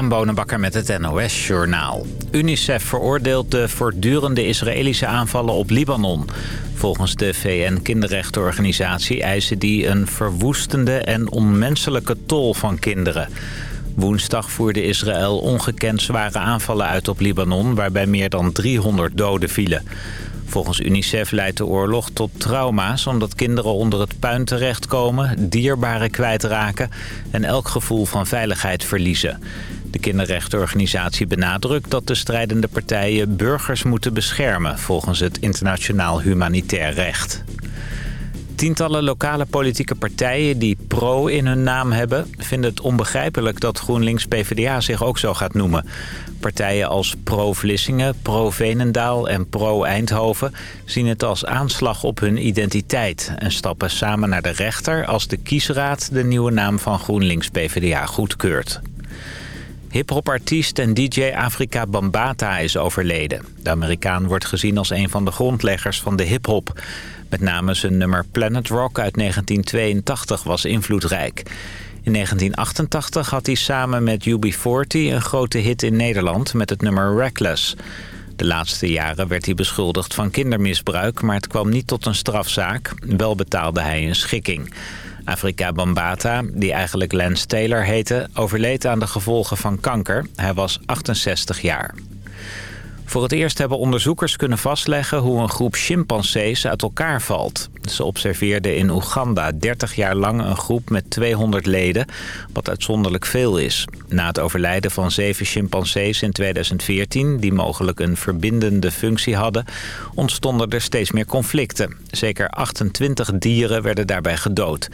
Christian Bonenbakker met het NOS Journaal. UNICEF veroordeelt de voortdurende Israëlische aanvallen op Libanon. Volgens de VN-kinderrechtenorganisatie eisen die een verwoestende en onmenselijke tol van kinderen. Woensdag voerde Israël ongekend zware aanvallen uit op Libanon... waarbij meer dan 300 doden vielen. Volgens UNICEF leidt de oorlog tot trauma's... omdat kinderen onder het puin terechtkomen, dierbaren kwijtraken... en elk gevoel van veiligheid verliezen. De kinderrechtenorganisatie benadrukt dat de strijdende partijen burgers moeten beschermen... volgens het internationaal humanitair recht. Tientallen lokale politieke partijen die pro in hun naam hebben... vinden het onbegrijpelijk dat GroenLinks-PVDA zich ook zo gaat noemen. Partijen als Pro-Vlissingen, Pro-Venendaal en Pro-Eindhoven... zien het als aanslag op hun identiteit... en stappen samen naar de rechter als de kiesraad de nieuwe naam van GroenLinks-PVDA goedkeurt. Hip-hop-artiest en DJ Afrika Bambata is overleden. De Amerikaan wordt gezien als een van de grondleggers van de hip-hop. Met name zijn nummer Planet Rock uit 1982 was invloedrijk. In 1988 had hij samen met UB40 een grote hit in Nederland met het nummer Reckless. De laatste jaren werd hij beschuldigd van kindermisbruik, maar het kwam niet tot een strafzaak. Wel betaalde hij een schikking. Afrika Bambata, die eigenlijk Lance Taylor heette, overleed aan de gevolgen van kanker. Hij was 68 jaar. Voor het eerst hebben onderzoekers kunnen vastleggen hoe een groep chimpansees uit elkaar valt. Ze observeerden in Oeganda 30 jaar lang een groep met 200 leden, wat uitzonderlijk veel is. Na het overlijden van zeven chimpansees in 2014, die mogelijk een verbindende functie hadden, ontstonden er steeds meer conflicten. Zeker 28 dieren werden daarbij gedood.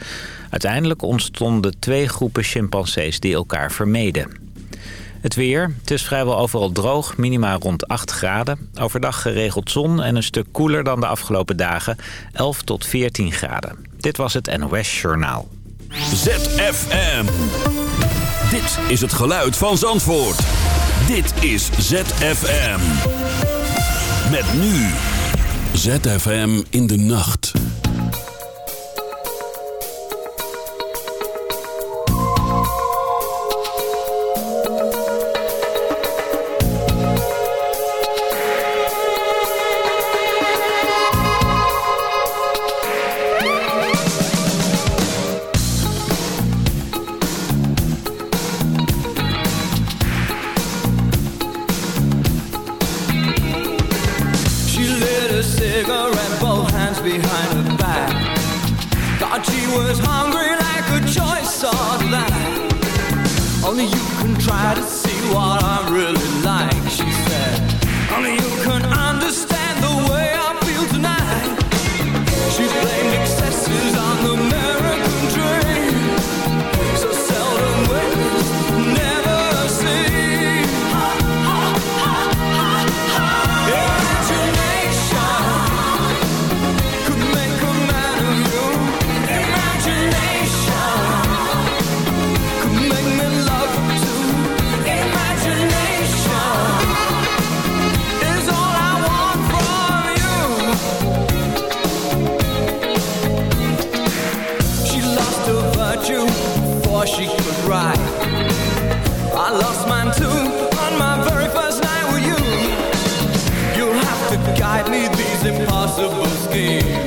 Uiteindelijk ontstonden twee groepen chimpansees die elkaar vermeden. Het weer. Het is vrijwel overal droog, minima rond 8 graden. Overdag geregeld zon en een stuk koeler dan de afgelopen dagen. 11 tot 14 graden. Dit was het NOS Journaal. ZFM. Dit is het geluid van Zandvoort. Dit is ZFM. Met nu. ZFM in de nacht. On my very first night with you. You'll have to guide me these impossible schemes.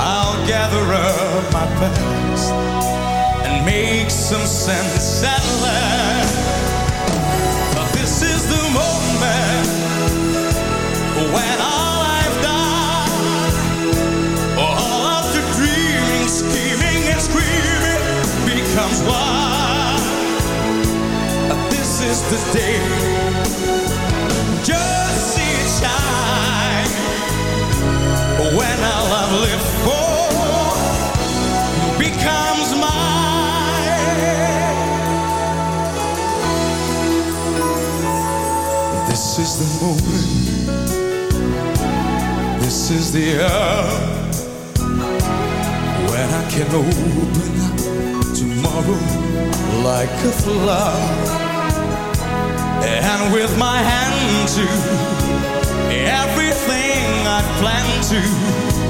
I'll gather up my past and make some sense at last. But This is the moment when all I've done All of the dreaming, scheming and screaming becomes one. This is the day. Just see it shine. When I like a flower. And with my hand to everything I plan to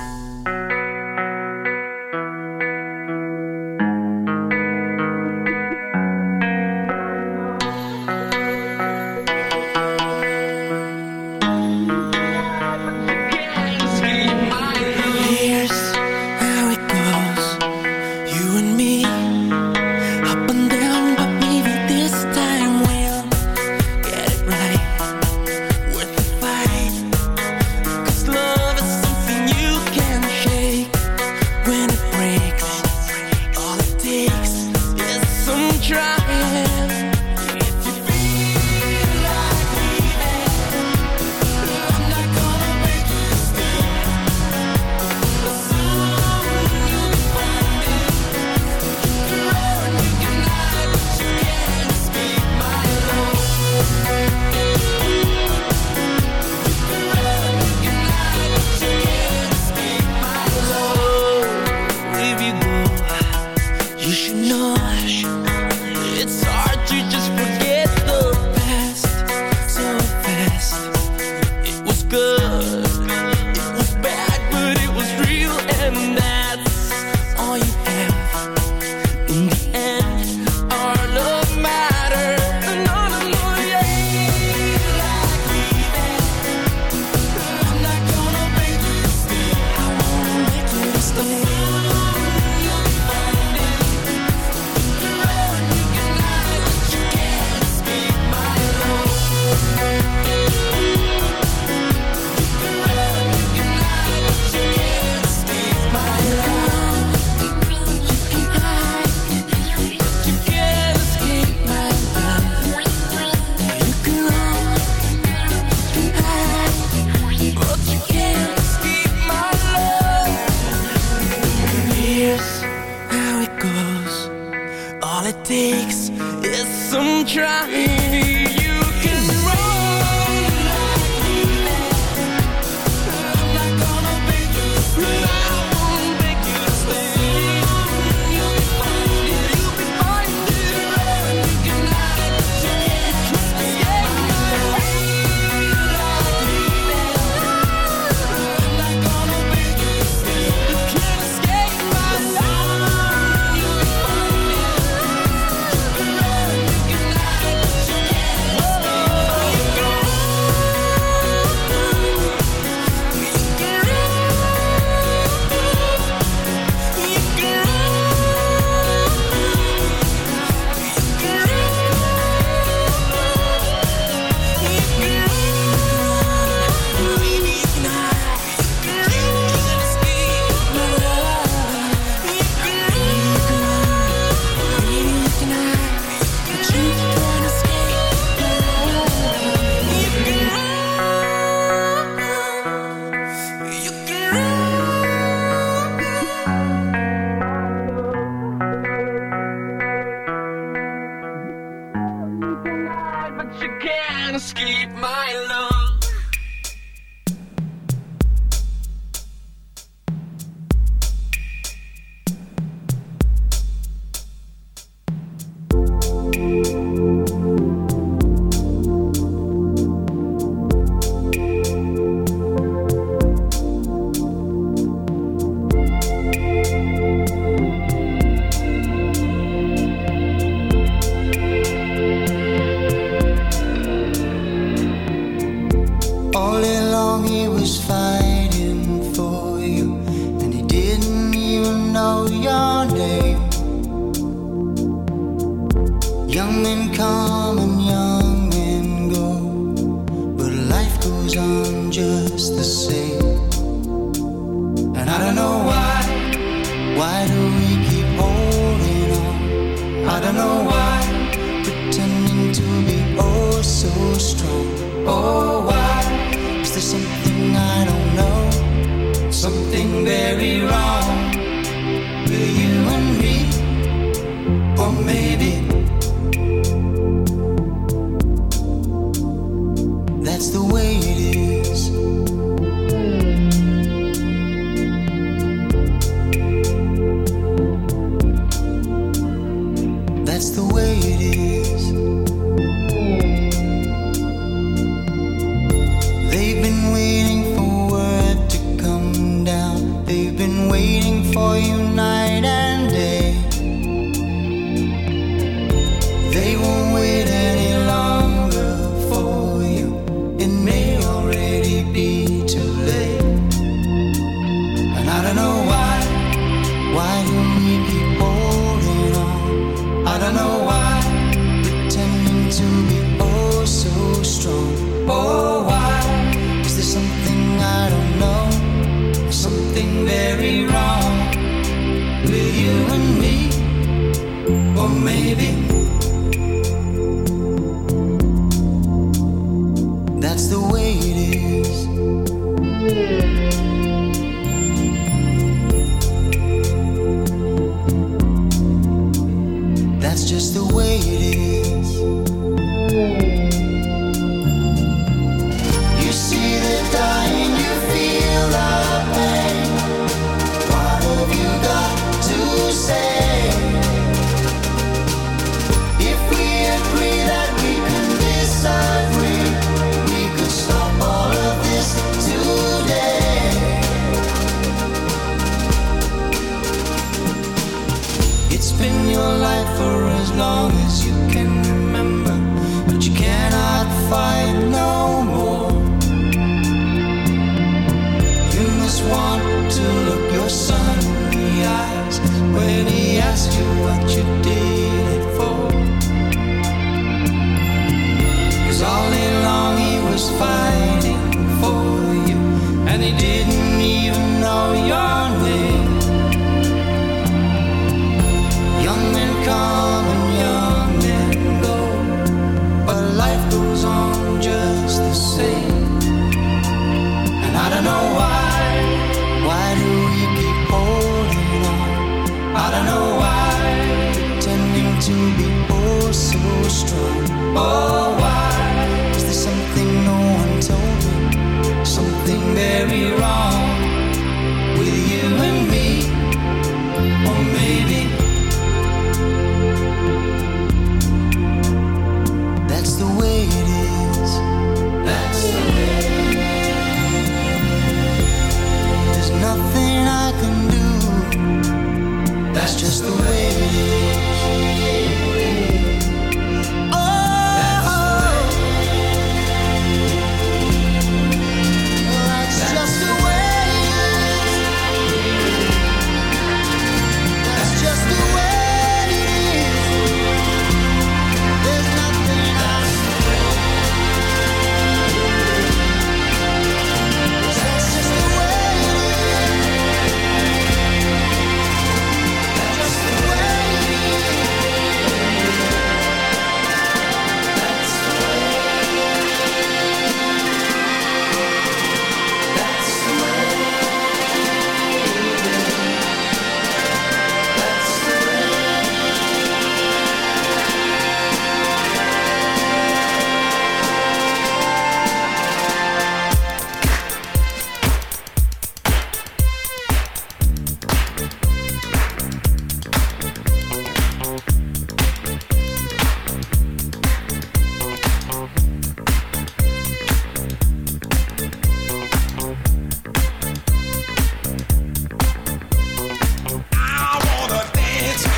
to be oh so strong. Oh.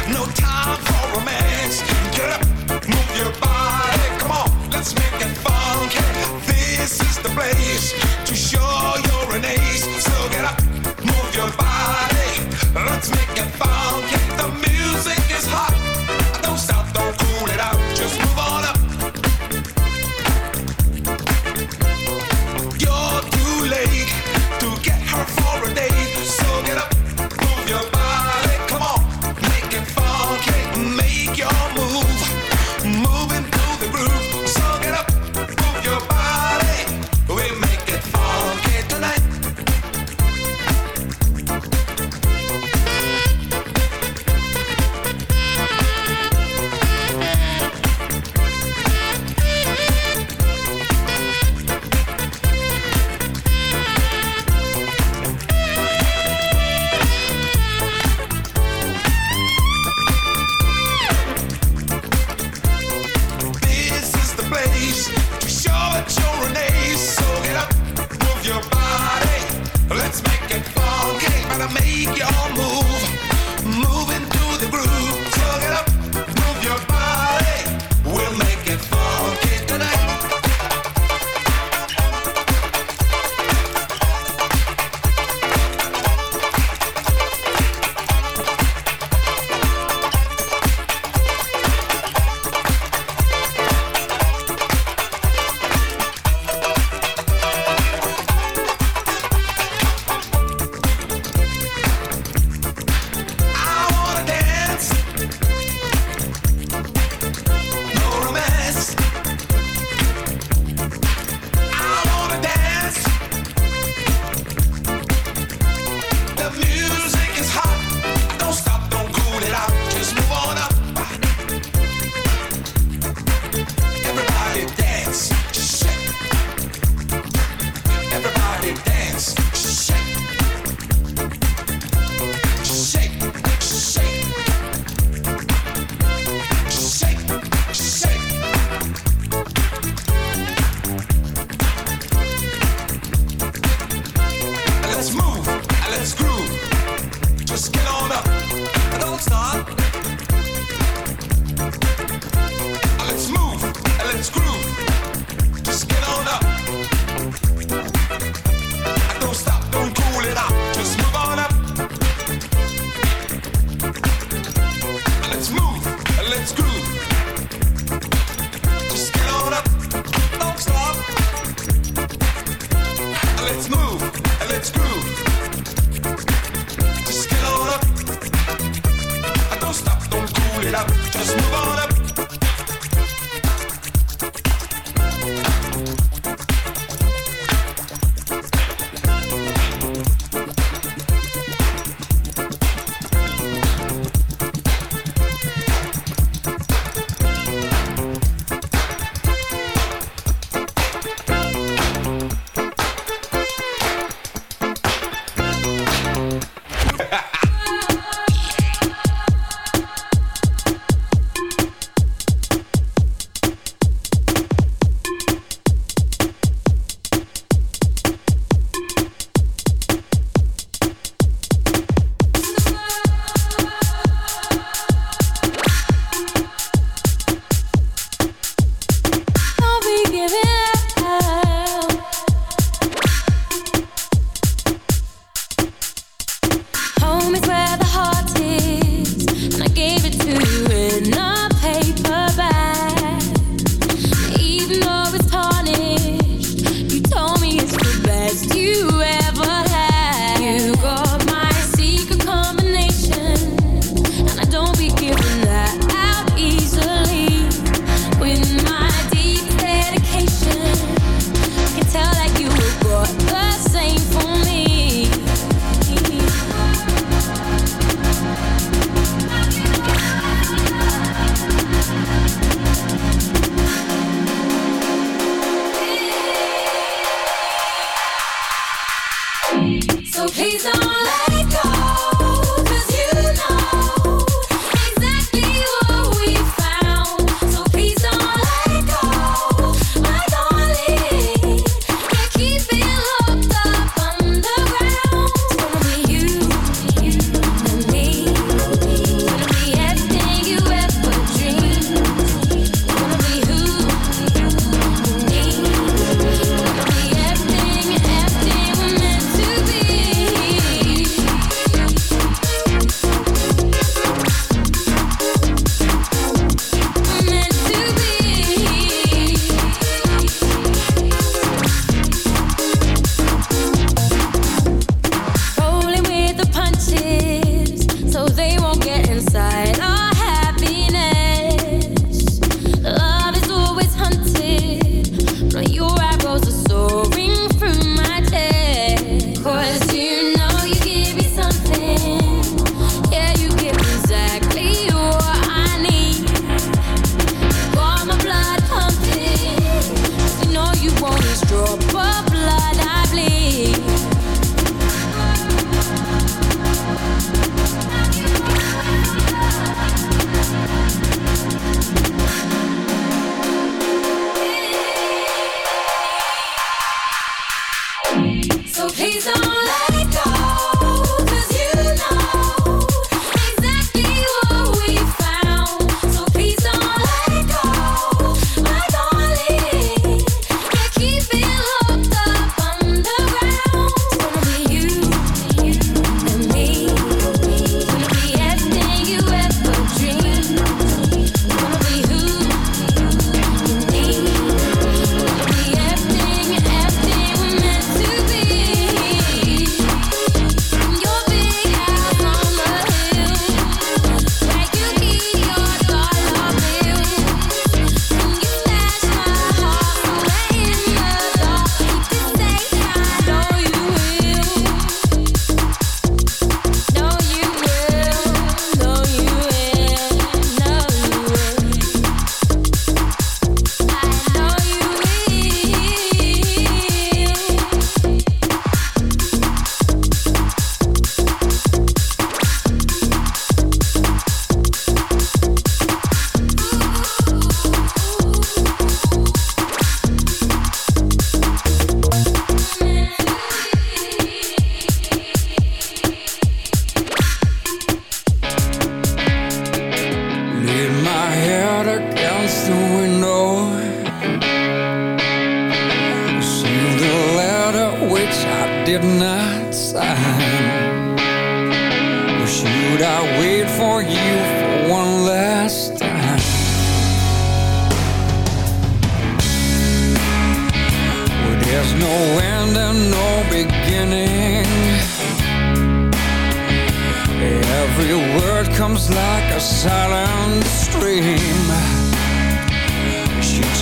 No time.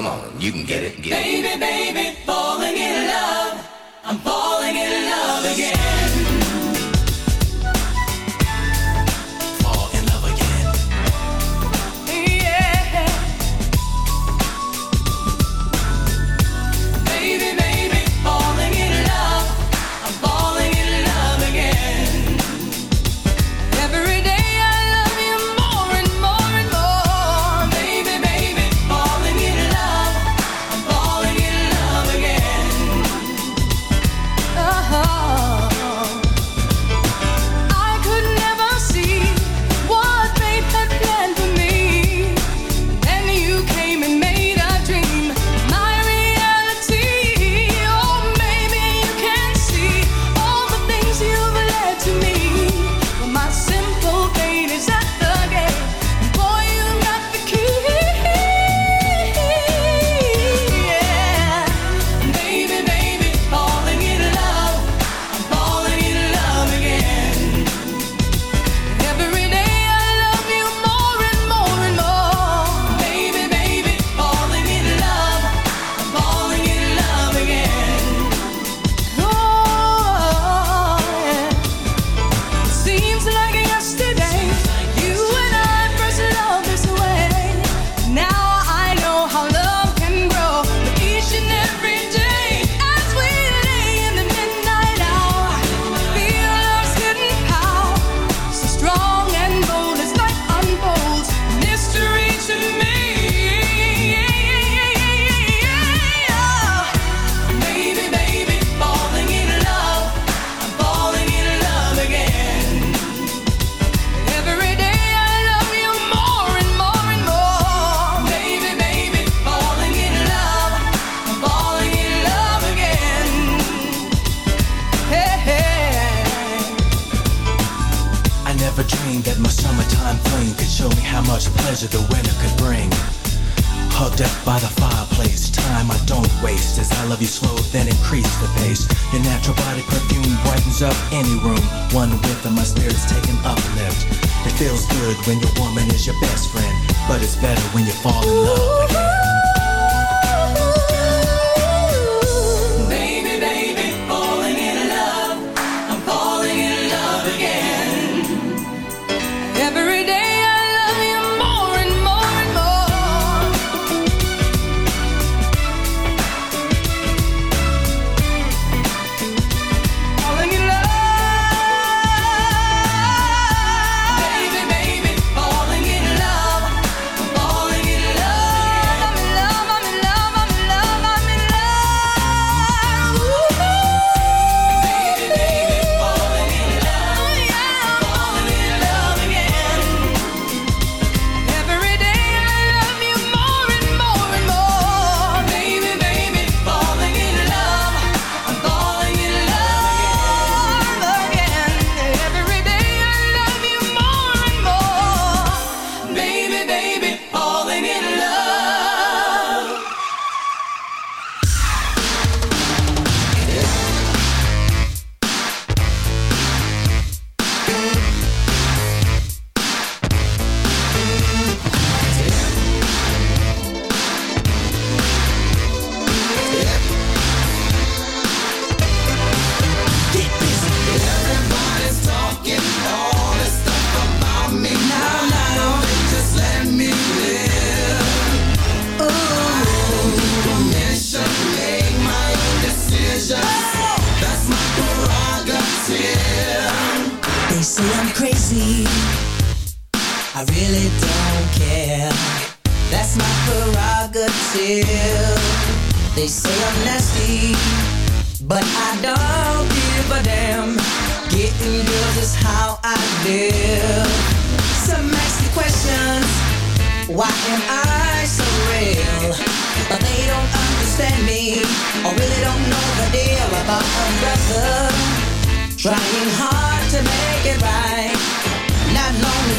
Come on, you can get it, get it. Baby, baby.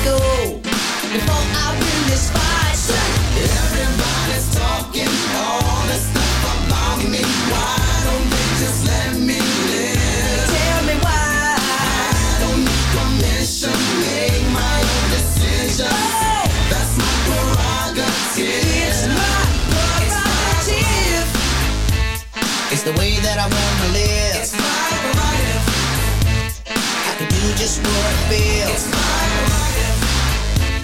go before I win this fight. Everybody's talking all this stuff about me. Why don't they just let me live? Tell me why. I don't need permission, make my own decision. Oh, That's my prerogative. It's my prerogative. It's the way that I wanna live. It's my prerogative. I can do just what I feel.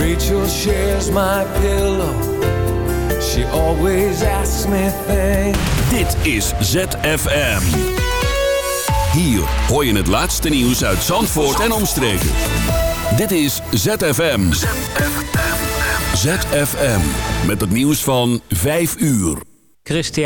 Rachel shares my pillow. She always asks me things. Dit is ZFM. Hier hoor je het laatste nieuws uit Zandvoort en omstreken. Dit is ZFM. ZFM. ZFM. Met het nieuws van 5 uur. Christian